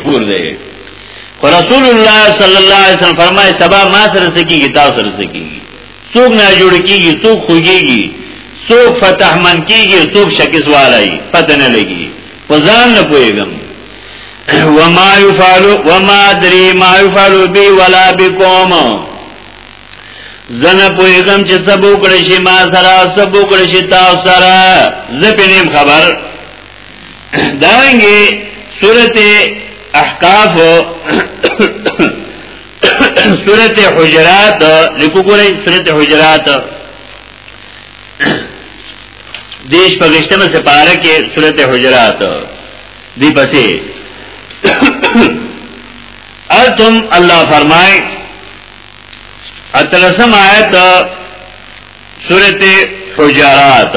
خور دی خو رسول الله صلی الله علیه وسلم فرمایي سبا ما سره سکیږي تاسو سره سکیږي څوک نه جوړ کیږي څوک خوږیږي څوک فتح من کیږي څوک شکیس والای پته نه لګي په ځان نه پويګم وما يفعل وما ادري ما يفعل بي ولا بكم زنه پويګم چې سبو کړی شي ما سره سبو کړی شي تاسو سره زه پینم خبر دارنګي سورته احقاف سورته حجرات لیکو ګورئ سورته حجرات دیش پګشتمه سپاره کې سورته حجرات دی پسې التم الله فرمای اتلسم آیت سورته حجرات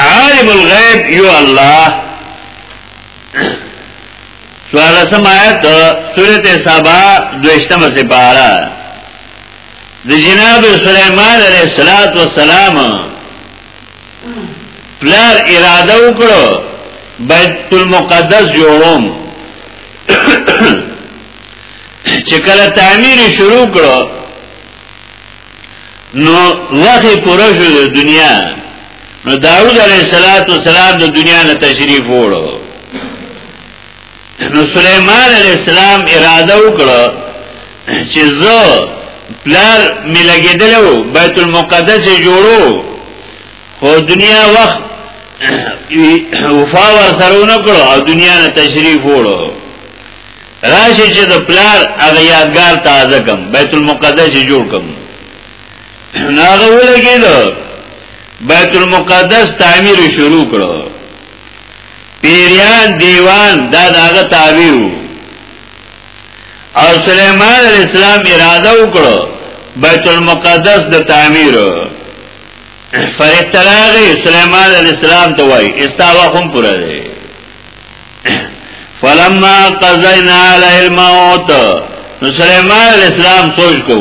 عالم الغیب یو الله سوالسم آیت سورت سبا دوشتم سپارا د جناب سلیمان علیہ الصلات والسلام پلار اراده وکړو بیت المقدس جوړوم چې کله تعمیر شروع کړو نو وخت پوره شو د دنیا نو داوود علیه السلام د دنیا نه تشریف وړو نو سليمان عليه السلام اراده وکړه چې زه پلار ملګیدلو بیت المقدس جوړو خو دنیا وخت وفا ور سرونه کړو او دنیا نه تشریف وړو راشي چې د پلار هغه یادګار تازه کم بیت المقدس جوړ کم ناغه ولګید بیت المقدس تعمیر شروع کړو پیریان دیوان دا داغه تعبیر او سلیمان علیہ السلام اراده وکړو بیت المقدس د تعمیر فرشتہ راغی سلیمان علیہ السلام ته وای استاوا هم پوره دی فلما قضینا علی الموت نو سلیمان علیہ السلام سوچ کو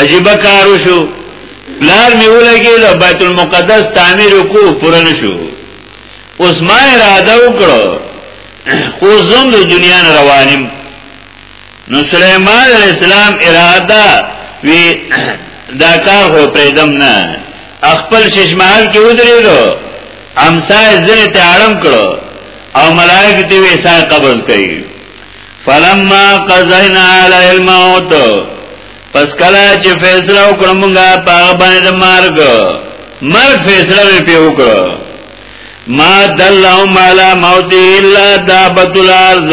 عجیب کارو شو پلار می ولګی د بیت المقدس تعمیر کو پرن شو اوس ما اراده وکړو خو زم د دنیا روانم نو سليمان عليه السلام اراده وی دا کار هو پریدم نه خپل ششمحل کې ودرېدو امسای زنه ته اړم کړو او ملائکه دې وسا قبول کړي فلما قضینا علی الموت پس کله چې فیصله وکړو موږ په باندې مرګ مرګ فیصله په وکړو ما دلهم علی موت الا دابت الارض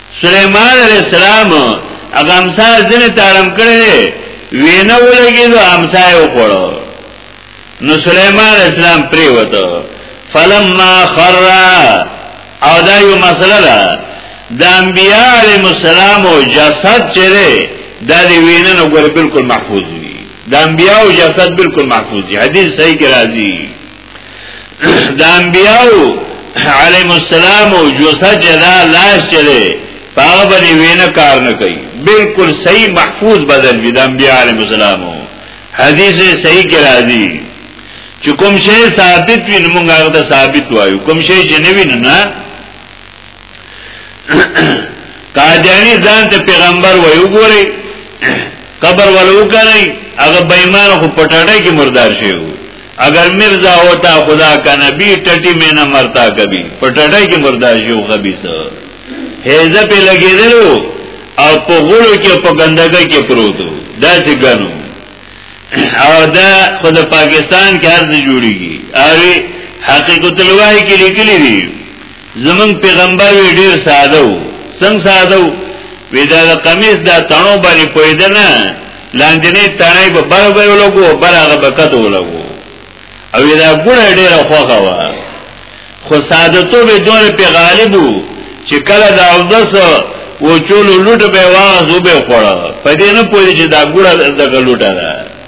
سلیمان علیہ السلام اغا امسا زنی تارم کرده وینه ولگی دو امسا یو خوڑو نو سلیمان علیہ السلام پریوتو فلما خر او دا یو مسئله ده د انبیاء علیہ السلام و جسد چره دا دی وینه نو گوری بلکل محفوظ وی د انبیاء و جسد بلکل محفوظ دی حدیث صحیح کی راضی د انبیاو علیهم السلام او جوسه جدا لاش چره پاغه باندې وینه کار نه کوي بالکل صحیح محفوظ بدل وي د انبیاء علیهم السلام حدیث صحیح کې راځي چې کوم شی ثابت وي موږ هغه ثابت وایو کوم شی چې نه وي نه قادیانی ځان ته پیغمبر وای وګوري قبر ولو کنه هغه بېمان خو پټړې کې مردار شي اگر مرزا ہوتا خدا کا نبی ټټی میں نہ مرتا کبھی پټړې کې مردار شي خبيث هيزه په لګیدلو او په غړو کې په ګندګۍ کې پروت دا چې ګنو او دا خو د پاکستان کې هر څه جوړیږي او حقیقت الوحی کې لیکلي دي زمون پیغمبر وی ډیر ساده وو څنګه ساده وو وی دا قمیص دا تڼو باندې پویده نه لاندنی تڼی په بر به ولګو بر هغه بکت ولګو او دا ګونه ډیر خوخه وا خو ساده تو به دور په غالبو چې کله دا او دس و چولو لوټ به واغ زو به خوړه په دې نه پوی چې دا ګوره د لوټه ده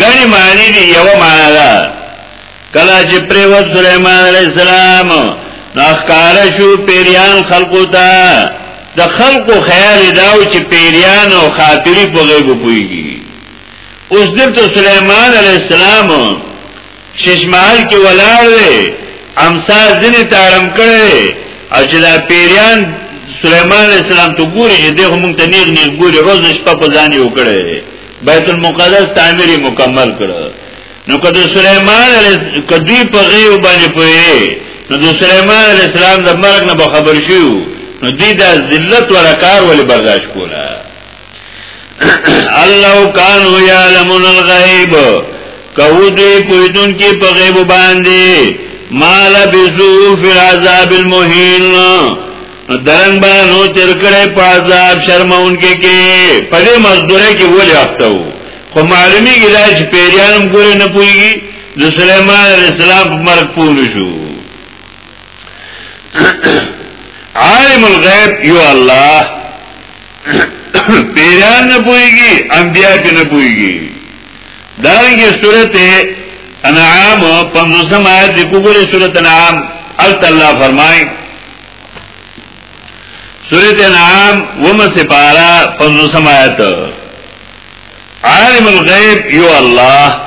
غنی معنی دی یو معنی دا کلا چې پریوت سلیمان علیہ السلام ناخکار شو پیریان خلقو تا د خلقو خیال داو چې پیریان او خاطری په غیب پویږي اوس دلته سلیمان علیہ السلام ششمحل کې ولاړ دی امسا ځنې تارم کړی او چې دا پیریان سلیمان علیہ السلام ته ګوري چې دغه مونږ ته نیغ نیغ ګوري روز شپه په ځان یو کړی بیت المقدس تعمیري مکمل کړ نو کده سلیمان علیہ کدی په غیو باندې پوي نو د سلیمان علیہ السلام د مرګ نه خبر شو نو دې دا ذلت ورکار ولې برداشت کوله الله کانو یعلمون الغیب کو دوی پویدون کی په غیب باندې مال بزو فی العذاب المهین درنګ به نو تر کړه په عذاب شرمون کې کې په دې مزدوره کې ولې افتو خو معلومی کې دا چې پیریانم ګورې نه پويږي د سليمان عليه السلام په مرګ پوه شو عالم الغیب یو الله پیران نه پويږي انبیا په نه پويږي دا یې سورته انعام په موسم آیت کې کوګره سورته انعام الت الله فرمای سورته انعام ومه سپارا په موسم آیت عالم الغیب یو الله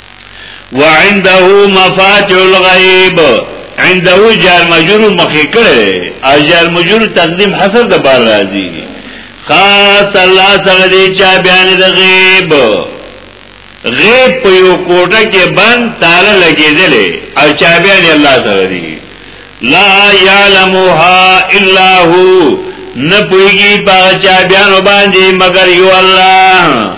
وعنده مفاتيح الغيب عنده جار مجرور مخې کړي او جار مجرور تقدیم حسب د بار راځي خاص الله څنګه دې چا بیان د غیب غیب په یو کوټه کې بند تاله لګېدلې او چا بیان الله څنګه دې لا يعلمها الا هو نه پويږي په چا بیان باندې مگر یو الله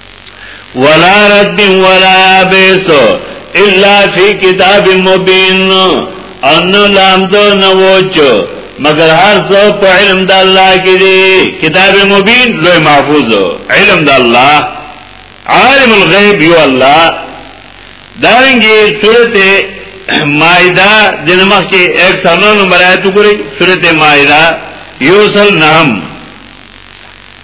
ولا رد ولا یابس الا فی کتاب مبین ان لام دو نوچو مگر هر څو په علم د الله کې دی کتاب مبین لوی محفوظ علم د الله عالم الغیب یو الله دارنګي سورته مائده دنمخ کې 109 نمبر آیت وګورئ سورته مائده یوسل نام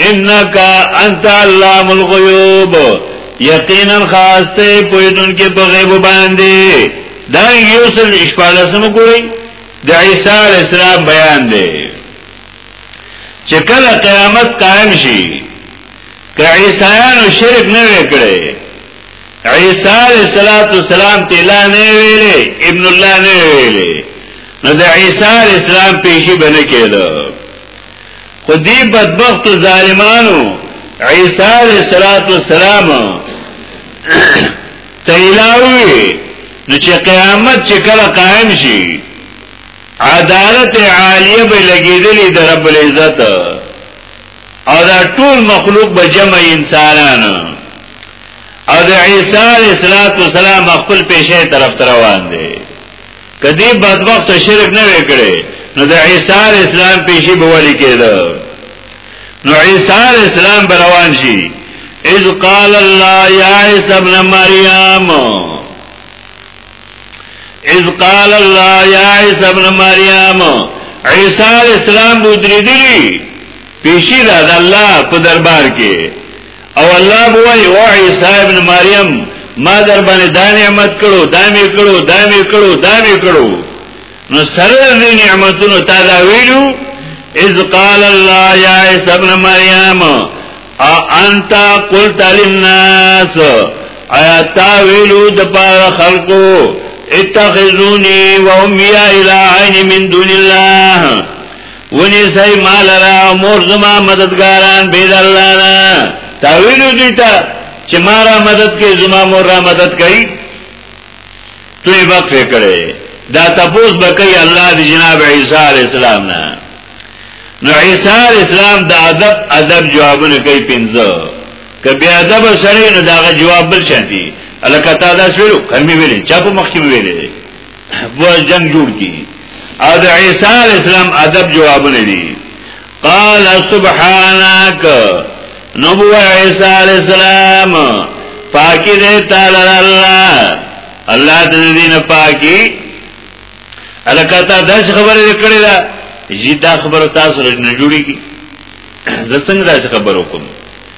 انك انت علام الغيوب یقینا خاص ته پویدون کې په غیب باندې دا یو سل اشپالسم ګوري د عیسی علی السلام بیان دی چې کله قیامت قائم شي که عیسایانو شرک نه وکړي عیسی علی السلام ته لا نه ویلې ابن الله نه ویلې نو د عیسی علی السلام پیشي بنه کېدو خو دی بدبخت ظالمانو عیسی علیہ الصلوۃ والسلام تیلاوی نو چې قیامت چې کله قائم شي عدالت عالیه به لګیدلې د رب العزت او دا ټول مخلوق به جمع انسانانو او د عیسی علیہ الصلوۃ والسلام خپل پیشه طرف روان دي کدی بدبخت شرک نه وکړي نو د عیسی اسلام پیشي بوالي کېده نو عیسی اسلام بروان شي اذ قال الله یا عیسی ابن مریم اذ قال الله یا عیسی ابن مریم عیسی اسلام بودری دی پیشي را د الله په دربار کې او الله بوای او عیسی ابن مریم ما در باندې دا نعمت کړو دا می کړو دا می کړو دا می کړو نو سره دې نعمتونو تا دا ویلو اذ قال الله یا عیسی ابن مریم ا انت قلت للناس ایا تا ویلو د پاره خلقو اتخذوني وامي الى عين من دون الله ونی سای مال را مور زما مددگاران بید اللہ نا تاویلو دیتا چه ما را مدد کئی زما مور را مدد کئی توی وقف کڑی دا تپوس بکی اللہ دی جناب عیسیٰ علیہ السلام نا نو عیسیٰ علیہ السلام دا عدب عدب جوابونه کئی پینزو که بی عدب سره نو داغه جواب بل شانتی الکتا دا سویلو کمی ویلی چاپو مخیم ویلی په جنگ جوړ کی او د عیسی علی السلام ادب جوابونه دي قال سبحانك نبو عیسی علی السلام پاکی دې تعالی الله الله دې دین پاکی الکتا داس خبره کړی دا جی دا خبره تاسو رج نه جوړیږي زه څنګه داس خبر وکم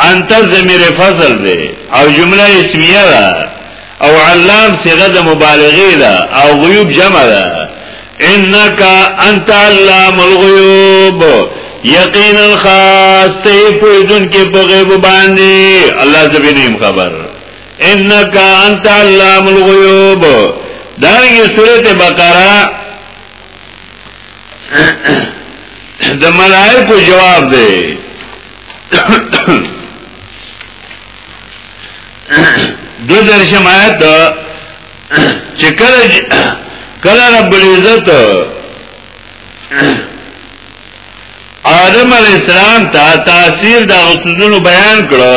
انت ضمیر فصل دی او جمله اسمیه ده او علام صيغه د مبالغه ده او غیوب جمع ده انک انت علام الغیوب یقینا خاص ته پویدون کې په غیب باندې الله زبینیم خبر انک انت علام الغیوب دا یې سورته بقره د ملائکه جواب دی دو درشم آیت چه کل کل رب العزت آدم علیہ السلام تا تاثیر دا غسوزونو بیان کرو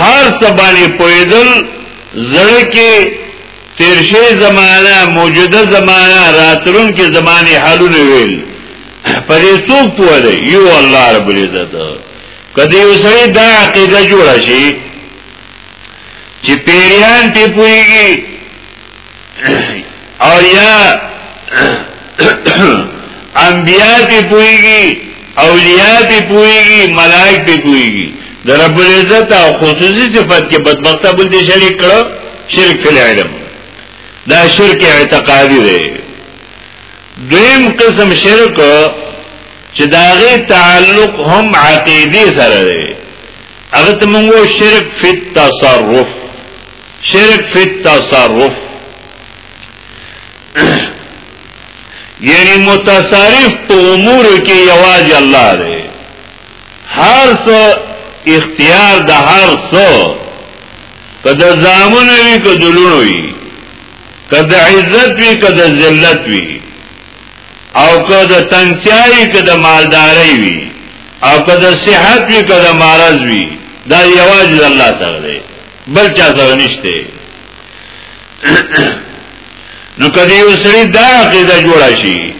هر سبانی پویدل زړکی تیرشی زمانه موجوده زمانه راترون کی زمانی حالون ویل پدې څوک پوه دی یو الله رب العزت کدی یو سړی دا عقیده جوړ شي چې پیریان ته پويږي او یا انبیاء پی پویگی اولیاء پی پویگی ملائک پی پویگی در رب العزت او خصوصی صفت کې بدبخته بل دي شریک کړو شرک فی العلم دا شرک اعتقادی دی دویم قسم شرک چې داغه تعلق هم عقیدی سره دی هغه ته موږ شرک فی التصرف شرک فی التصرف یعنی متصرف په امور کې یوازې الله دی هر څه اختیار د هر څه کده زامن وی کده لونو وی کده عزت وی کده ذلت وی او کده تنگسیاری کده مالداری وی او کده صحت وی کده مرض وی دا یوازې الله سره دی بل چا سره نشته نو کدی یو سړی دا عقیده جوړا شي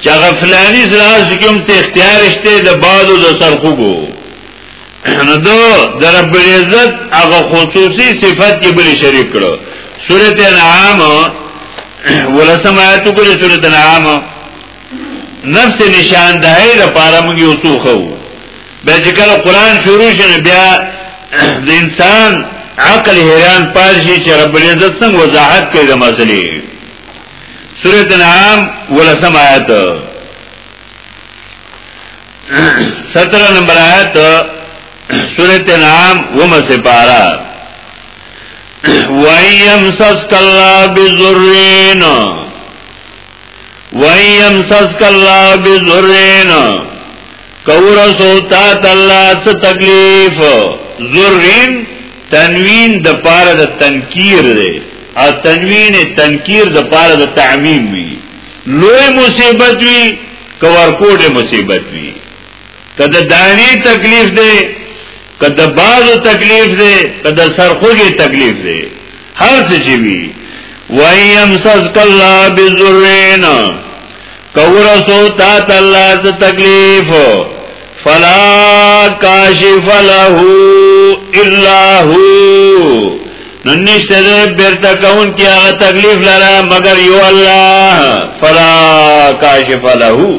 چې هغه فلانی سره چې کوم ته اختیار شته د بادو د سرخوګو نو دو د رب العزت هغه خصوصي صفت کې بل شریک کړو سورۃ انعام ولسم آیاتو کې سورۃ انعام نفس نشاندهی لپاره موږ یو څو خو بیا چې کله قران شروع شنه بیا د انسان عقل حیران پاشي چې رب العزت څنګه وضاحت کوي د مسلې سورۃ انعام ولسم آیت 17 نمبر آیت سورۃ انعام ومه سپارا وَيَمْسَسْكَ اللَّهُ بِضُرٍّ وَيَمْ سَسْكَ اللَّهُ بِذُرِّنَ کور سو تا الله څه تکلیف ذرین تنوین د پاره د تنکیر دی او تنوین تنکیر د پاره د تعمیم وی لوی مصیبت وی کور کوډه مصیبت وی کده دانی تکلیف دی کده بازو تکلیف دی کده سرخوږی تکلیف دی هر څه چې وی وایم سز کلا بذرین کور سو تا تعالی ز تکلیف فلا کاشف له الا هو نو نشته دې بیرته کون کې هغه تکلیف لره مگر یو الله فلا کاشف له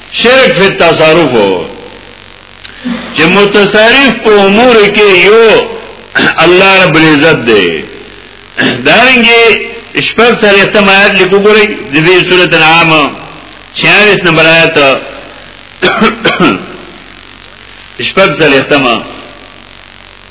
شرک فی التصرف چې متصرف په امور کې یو الله رب العزت دی دارنګي شپږ سره استمایت لیکو ګورئ د دې سورته نام 46 نمبر آیت شپږ سره استمایت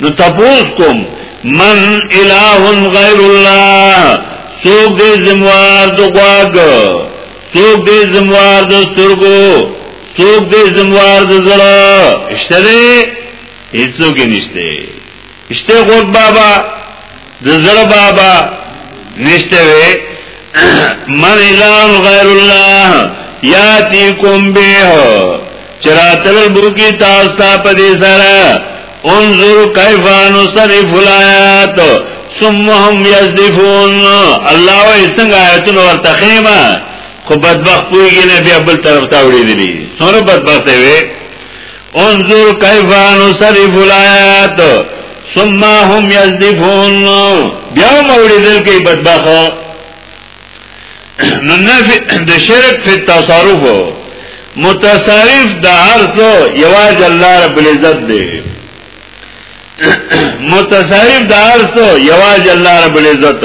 نو تپوس کوم من اله غیر الله سوک دے زموار دو گواگ سوک دے زموار دو سترگو سوک دے زموار دو زرا اشتہ دے ایسو کی نشتے اشتہ غوک بابا د زړه بابا نشته وي من الان غیر الله یاتیکم به چراتل بوکی تاستا پدی سره انظر کیف نصرف الایات ثم هم یزدفون الله وی څنګه آیتونه ورته خیمه خو بدبخت پویږي نه بیا بل طرف ته وړي دي څوره بدبخت وي انظر کیف نصرف الایات ثم هم یزدفون بیا موریدل کی بدبخ نو نفی د شرک فی تصرف متصرف د عرض یواز الله رب العزت دی متصرف د عرض یواز الله رب العزت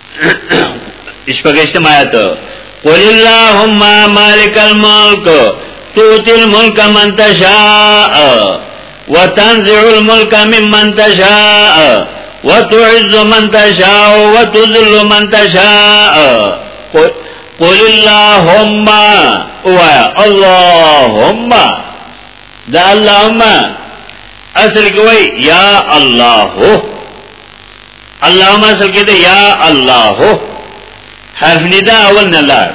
اشپاگشتم آیتو قل اللهم مالك الملك توتي الملك من تشاء وتنزع من ممن تشاء وتعز من تشاء وتذل من تشاء قل اللهم اوایا اللهم دا اللهم اصل کې یا الله اللهم اصل کې دی یا الله حرف ندا اول نه لار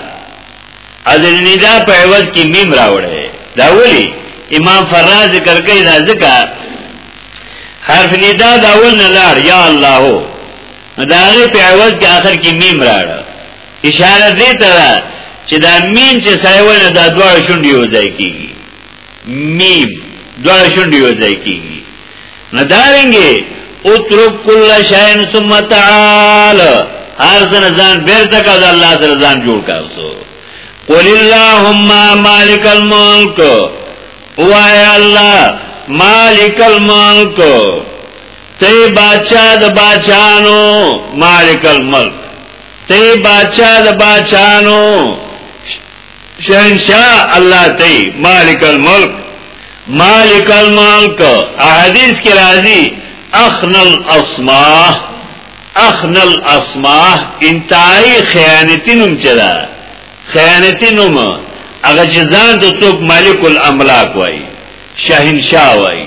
از ندا په عوض کې میم راوړی دا ولی امام فراز ذکر کوي دا ځکه حرف ندا دا اول نه لار یا الله دا غي په عوض کې اخر کې میم راړ اشاره دې ته چې دا میم چې سایونه دا دوه شونډې وځي کیږي میم دواړه شونډې یو ځای کیږي نه دارنګي اترک کل شاین ثم تعال هر ځنه ځان بیرته کا د الله سره ځان جوړ کاسو قل اللهم مالک الملک وای الله مالک الملک ته بادشاہ د بادشاہانو مالک الملک ته بادشاہ د بادشاہانو شهنشاه الله تی مالک الملک مالک الملک احادیث کی راضی اخن الاسماء اخن الاسماء انتهای خیانتینم چدا خیانتینم اغا چه زان تو سوک مالک الاملاک وائی شهنشاه وائی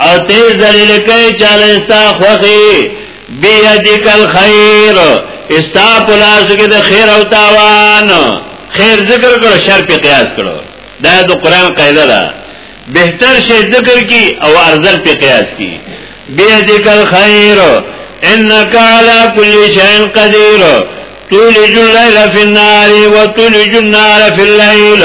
او تیز دلیل کئی چاله استا خوخی بیدک الخیر استا پلاسو که ده خیر او تاوان خیر ذکر کرو شر پی قیاس کرو دا دو قرآن قیده ده بہتر شی ذکر کی او ارزل پی قیاس کی بیدک الخیر انکا علا کل شین قدیر تولج اللیل فی النار و تولج النار فی اللیل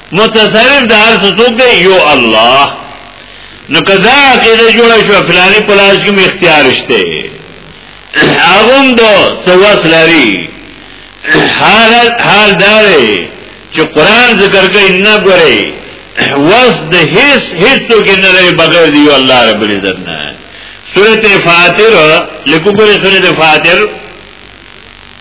متصرف د هر څه څوک دی یو الله نو کدا عقیده جوړه شو فلانی پلاس کوم اختیار شته هغه د سواس لري حال حال دار چې قران ذکر کوي نه ګوري واس د هیڅ هیڅ تو کې نه لري بغیر دی الله رب العزت نه سورته فاتر لکو ګوري سورته فاتر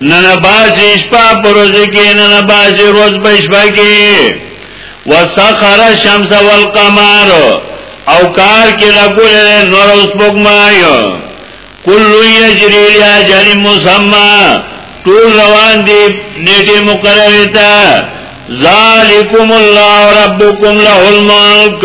نه نه باسي شپه پر ورځ کې نه نه باسي ورځ په شپه کې وسخر الشمس والقمر او کار کې لګول نور اوس بګمای کل یجری لاجل مسمى ټول روان دي نیټه مقرره تا ذالکم الله ربکم له الملک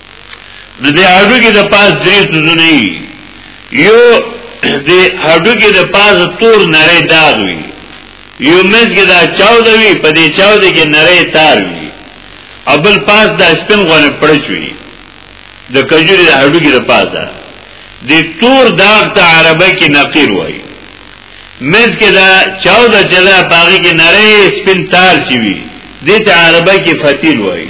نو د هډو کې د پاس درې سوزونه یو د هډو کې د پاس تور نری داغ وي یو مز کې دا چاو دی وي په دې چاو دی کې نری تار وي ابل پاس د سپین غونه پړچ وي د کجوري د هډو کې د پاس ده د تور داغ ته عربی کې نقیر وایي مز کې دا چاو د جلا باغی کې نری سپین تار چوي دې ته عربی کې فتیل وایي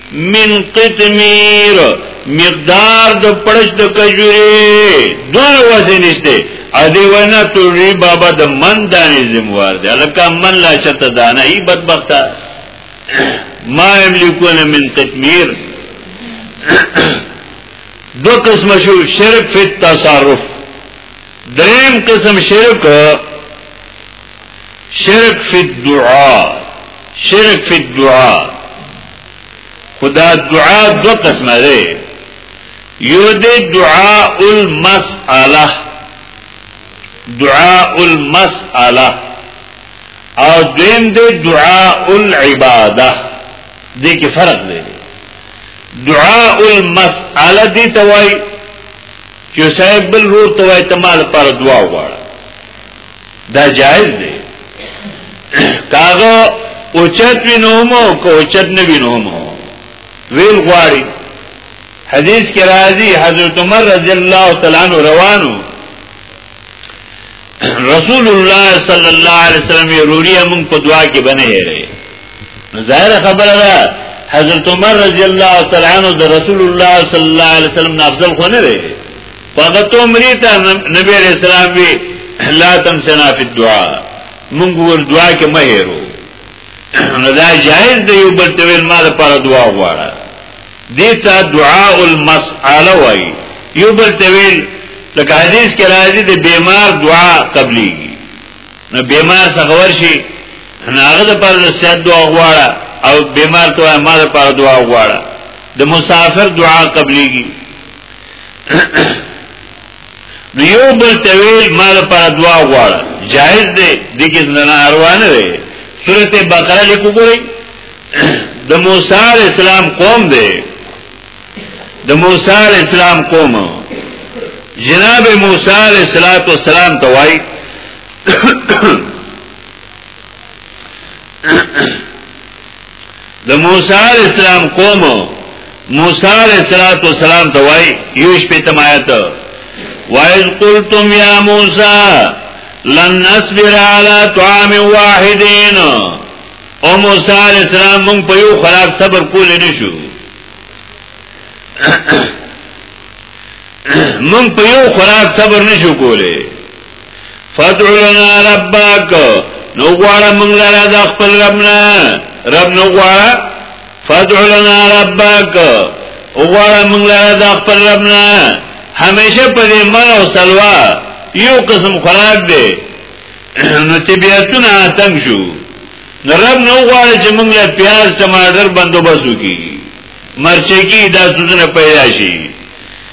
من قطمیر مقدار د پړش د کجوري دوه وزن نشته ا دې وینا توري بابا د من دانې زموار دی الکه من لا شته دانه ای بدبخته ما یملکون من قطمیر دو قسم شو شرک فی التصرف دریم قسم شرک شرک فی الدعاء شرک فی الدعاء خدا دعا دو قسم ده یو ده دعاء المسئله دعاء المسئله او دیم ده دعاء العباده دې کې فرق دی دعاء المسأله دي توای چې صاحب بل روح توای ته مال پر دعا وغواړه دا جائز دی کاغه اوچت وینومو که اوچت نوینومو ویل غواړي حدیث کې راځي حضرت عمر رضی الله تعالی عنہ روانو رسول الله صلی الله علیه وسلم یې روري موږ په دعا کې بنه هره ظاهر خبره ده حضرت عمر رضی الله تعالی عنہ د رسول الله صلی الله علیه وسلم نه افضل خو نه دی فقط عمری ته نبی علیہ السلام وی لا تنسنا فی الدعاء مونږ ور دعا کې مه هېرو نو دا جائز دی یو بل تویل ما د پر دعا غواړه دیتا دعاء المسأله وای یو بل تویل لکه حدیث کې راځي د بیمار دعا قبليږي نو بیمار څنګه ورشي هغه د پر صحت دعا غواړه او بیمار ته ما د پر دعا غواړه د مسافر دعا قبليږي نو یو بل تویل مال پر دوا غواړه جایز دی دګز نه اروانه دی سورته بقره لیکو ګورئ د موسی علی السلام قوم دی د موسی علی السلام قوم جناب موسی علی السلام توای د موسی علیہ السلام قوم موسی علیہ الصلوۃ والسلام ته وای یوش په تمایت وایز قلتم یا موسی لن نصبر علی طعام واحدین او موسی علیہ السلام مونږ په یو خلاف صبر کول نه شو مونږ په یو خلاف صبر نه شو کولای فدع لنا ربک نو غواړه موږ لره د خپل ربنا رب نو غواړه فدع لنا ربک غواړه موږ لره د خپل ربنا همیشه په دې من او سلوا یو قسم خوراک دی نو طبیعتونه اتم شو نو رب نو غواړه چې موږ له پیاز ټماټر بندوبست وکړي مرچکی دا سوزنه پیدا شي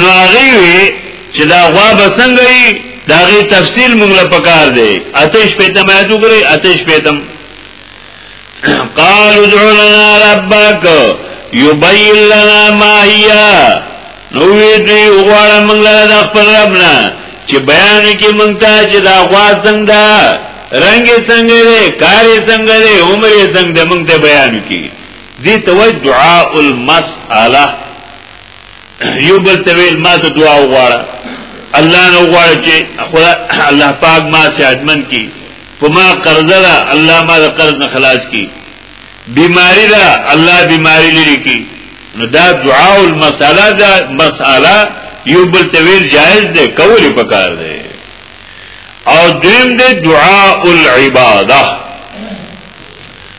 نو هغه وی چې دا غوا به څنګه وي دا غي تفصیل موږ له پکار دی اتش پیتم یادو کړی اتش پیتم قال ادع لنا ربك يبين لنا ما هي نو وی دی غواړه موږ له د خپل ربنا چې بیان کې موږ ته چې دا غوا څنګه رنگ څنګه دی کار څنګه دی عمر څنګه موږ ته بیان کی دي توجه دعاء المسأله یو بل ته ویل ما ته دعا وغواړه الله نو غواړي چې خدا الله پاک ما سعادتمن کی په ما قرضه ده الله ما د قرض نه خلاص کی بیماری ده الله بیماری لري کی نو دا دعا او مساله ده مساله یو بل ته ویل جائز ده کول پکار ده او دیم ده دعا العباده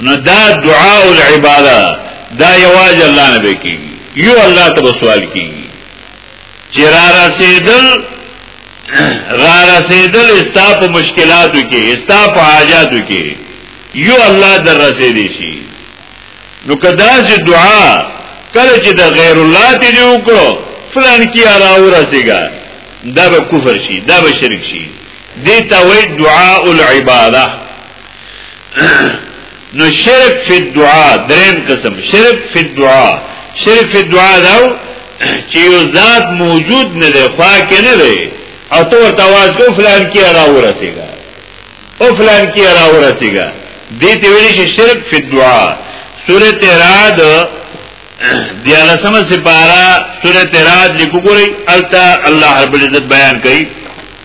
نو دا دعا او عبادت دا یواز الله نه بکیږي یو الله ته سوال کیږي چې را رسیدل را رسیدل استا په مشکلاتو کې استا په حاجاتو کې یو الله در رسیدي شي نو کدا چې دعا کله چې د غیر الله ته دی وکړو فلان کی علاوه رسیږي دا به کفر شي دا به شرک شي دیتا وی دعاء العباده نو شرک فی الدعاء درین قسم شرک فی الدعاء شرک فی الدعاء داو چې یو ذات موجود نه دی خوا کې نه دی او تو ورته आवाज کو فلان کې را ورسېګا او فلان کې را ورسېګا دې ته ویل شي شرک فی الدعاء سورۃ رعد دیاله سم سپارا سورۃ رعد لیکو ګورئ التا الله رب العزت بیان کړي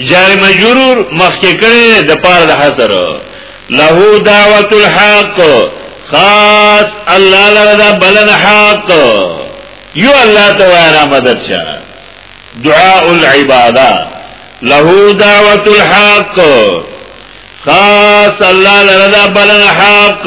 جار مجرور مخکې کړي د پاره د حصر له دعوت الحق خاص الله لره دا بلن حق یو الله ته وایره مدد شه دعاء العباده له دعوت الحق خاص الله لره دا بلن حق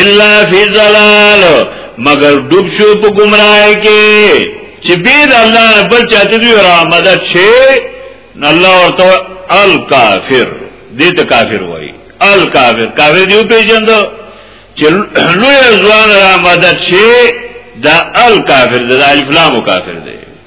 الا فی ضلال مگر ډوب شو په گمراهی کې چې بيد الله نه بل چاته دی را مدد شي الله ورته الکافر دې ته کافر وایي الکافر کافر دی په جند چې لوی ځوان را مدد شي دا الکافر دا الف لام کافر دی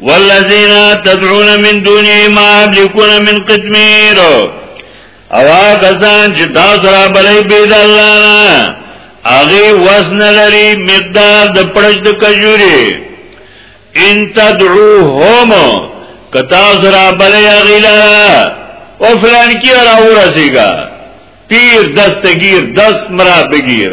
والذین تدعون من دونه ما یملکون من قطمیر او هغه ځان چې تاسو را بلې بيد الله هغه وزن لري مقدار د پړج د کجوري ان تدعوهم کتا زرا بلې غیلا او فلان کی را ورسیګا پیر دستگیر دست مرا بگیر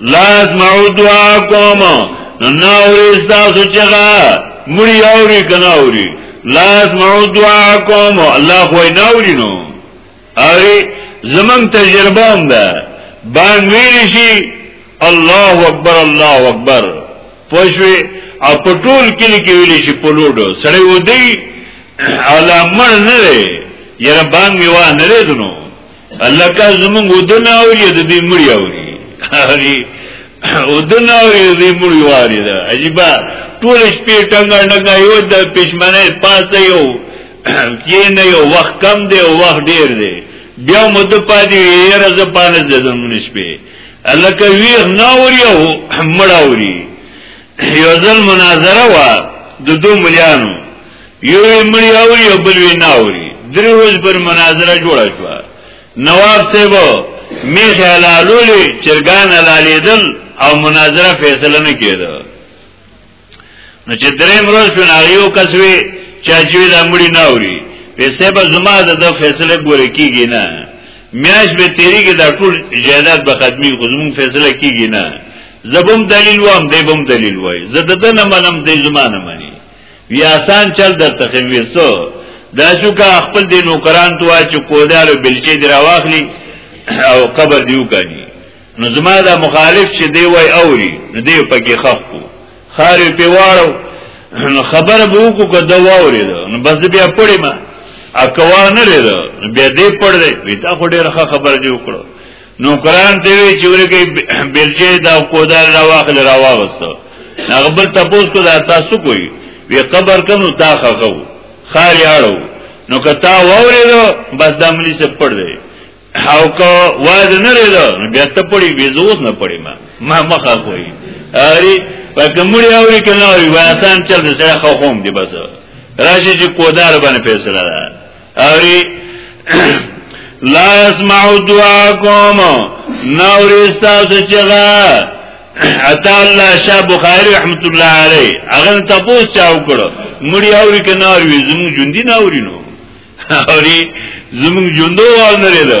لا اسمعو دعا کوم نا اوری استاسو چغا مری اوری کنا اوری لا اسمعو دعا کوم الله خوی نا اوری نو اوری زمان تجربه هم ده بان ویلی شی الله اکبر الله اکبر پوشوی او په ټول کلی کې ویلی شي په لوډو سړی ودی علامه نه لري یره باندې و نه لري الله کا زمونږ ودن اوري د دې مړی اوري هغه ودن اوري د دې مړی واري دا عجیب ټول شپې ټنګا ټنګا یو د پښمنه پاسه یو کې نه یو وخت کم دی او وخت ډیر دی بیا مده پاتې یې راز پانه د زمونږ شپې الله کا ویغ نه اوري او مړ اوري یو ځل مناظره وا د دوه مليانو یو یې مړی اوري او بل یې نه اوري درې ورځې پر مناظره جوړه شوه نواب صاحب میخ حلالولې چرګان حلالېدل او مناظره فیصله نه کېده نو چې درې ورځې په ناریو کسوي چا چې دا مړی نه اوري پیسې به زما د فیصله ګورې کیږي نه میاش به تیری کې دا ټول جهادات به ختمي خو زمون فیصله کیږي نه زبم دلیل وام دیبم دلیل وای زدته نه منم دی زمانه منی وی آسان چل در تخوی سو دا شو که خپل دی نوکران تو آج چو کودالو بلچه دی رواخلی او قبر دیو کنی نو زما دا مخالف چې دی وای اوری نو دی پکې خف کو خار په واړو خبر به وکړو که دا واوري نو بس بیا پړې ما اکوا نه لري بیا دې پړ دی وی تا خو ډېر خبر دی وکړو نو قران ته وی چې ورګي بلجه دا کودار را واخل را واغستو هغه بل تاسو کو دا تاسو کوی وی قبر کنو تا خغو خار یاړو نو کتا ووریدو بس د عملی سره پړ دی او کو واز نه ریدو بیا ته پړی ویزوس نه پړی ما ما مخه کوی اری په کومړی اوري کنه وی واسان چل سره خو خوم دی بس راشي چې کودار باندې فیصله ده اوری لا اسمعو دعاکم نوری استاسو چغا عطا الله شاه بخاری رحمت الله علیه هغه تاسو چاو کړو مړی اوري کنه اوري زموږ ژوندۍ نه اوري نو اوري زموږ ژوندو وال نه لري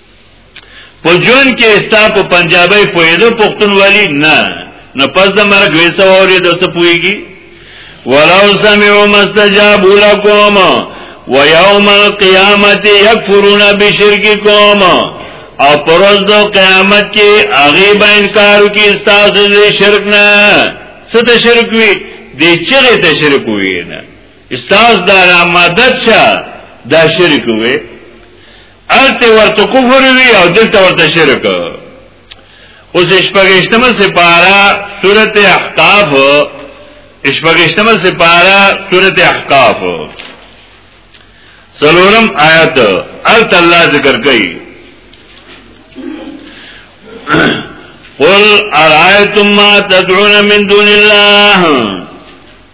په جون کې ستا په پنجابي پوهېدو پښتونولي نه نو پس د مرګ وېسه ووري د څه پوهېږي ولو سمعوا ما استجابوا لكم ويوم القيامه يكفرون بشرككم او پروز دو قیامت کې هغه به انکار کوي تاسو دې شرک نه څه ته شرک وي دې چیرې ته شرک وي نه استاز دارا مدد شه دا شرک وي الته ورته کفر وی او دلته ورته شرک اوس شپږشتمه سپارا سورته احقاف شپږشتمه سپارا سورته احقاف سلورم آیات الته الله ذکر کوي قل ارائیتم ما تدعون من دون الله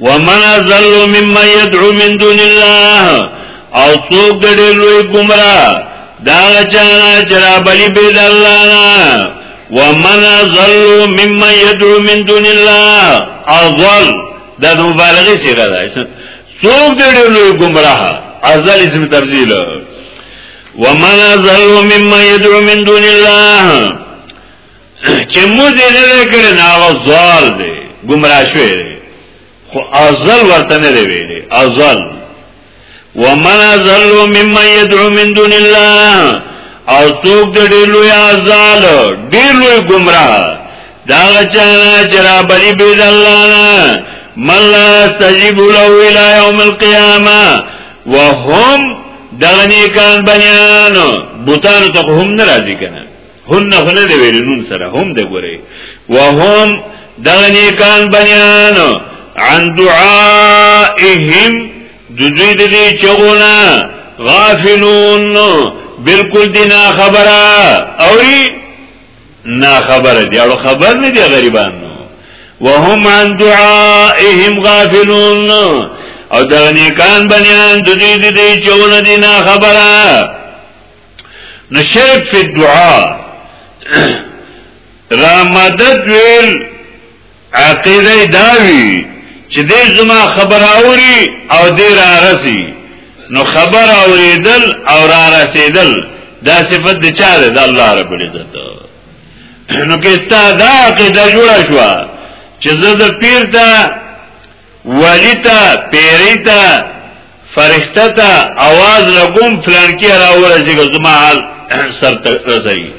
ومن ازل مما يدعو من دون الله او څوک د ډېر لوی ګمرا دا چانا چرا بلی بيد الله نه ومن ازل مما يدعو من دون الله اضل دا د مبالغه صيغه ده څوک د ډېر لوی ګمرا ازل اسم تبذيل ومن ازل مما يدعو من دون الله چې موږ یې نه کړی نه هغه ضال دی ګمراه شوی دی خو ازل ورته نه دی ویلی ازل ومن ازل ممن يدعو من دون الله او څوک د ډېر لوی ازل ډېر لوی ګمراه دا چانا چرا بری بید اللہ نا من لا استجیب لہو الہ یوم القیامہ وهم دغنی کان بنیانو بوتانو تقو هم نرازی کنن هن هن دی ویل نون سره هم دی ګوري وهم دغنی کان بنیان عن دعائهم دوی د دې چغونه غافلون بالکل دی نا خبره او نا خبره دی اړو خبر نه دی غریبان وهم عن دعائهم غافلون او دغنی کان بنیان دوی د دې چغونه دی نا خبره نو شرک فی الدعاء را مدد ویل عقیده داوی چې دې زما خبر اوري او دې را رسی نو خبر اوریدل او را رسیدل دا صفت د چا ده د الله رب العزت نو کې ستا دا عقیده جوړه شو چې زه د پیر ته ولی تا پیری تا فرشته تا आवाज لګوم فلان کې راوړل چې زما حال سر ته رسېږي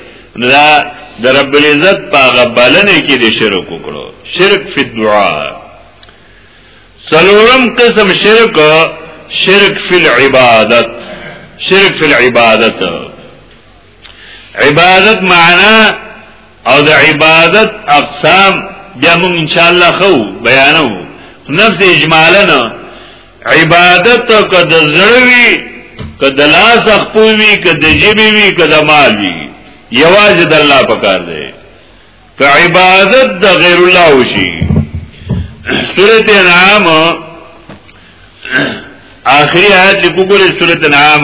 دا د رب العزت پاغه بلنه کې د شرک وکړو شرک فی الدعاء سلورم قسم شرک شرک فی العبادت شرک فی العبادت عبادت معنا او د عبادت اقسام بیا موږ ان شاء الله خو بیانو نفس اجمالا عبادت که د زړوي که د لاس خپوي که د جيبي وي که د مال وي یوازې د الله په کار دی که عبادت د غیر الله وشي سورۃ انعام آخری آیت لیکو ګورې سورۃ انعام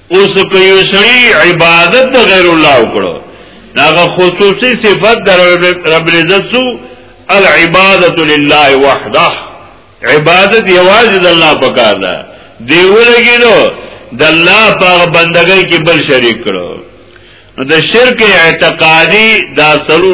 اوس که یو سړی عبادت د غیر الله وکړو داغه خصوصي صفت در رب العزت سو العبادت لله وحده عبادت یوازې د الله په کار ده دی ولګیدو د الله په بندګۍ کې بل شریک کړو نو د شرک اعتقادي دا سلو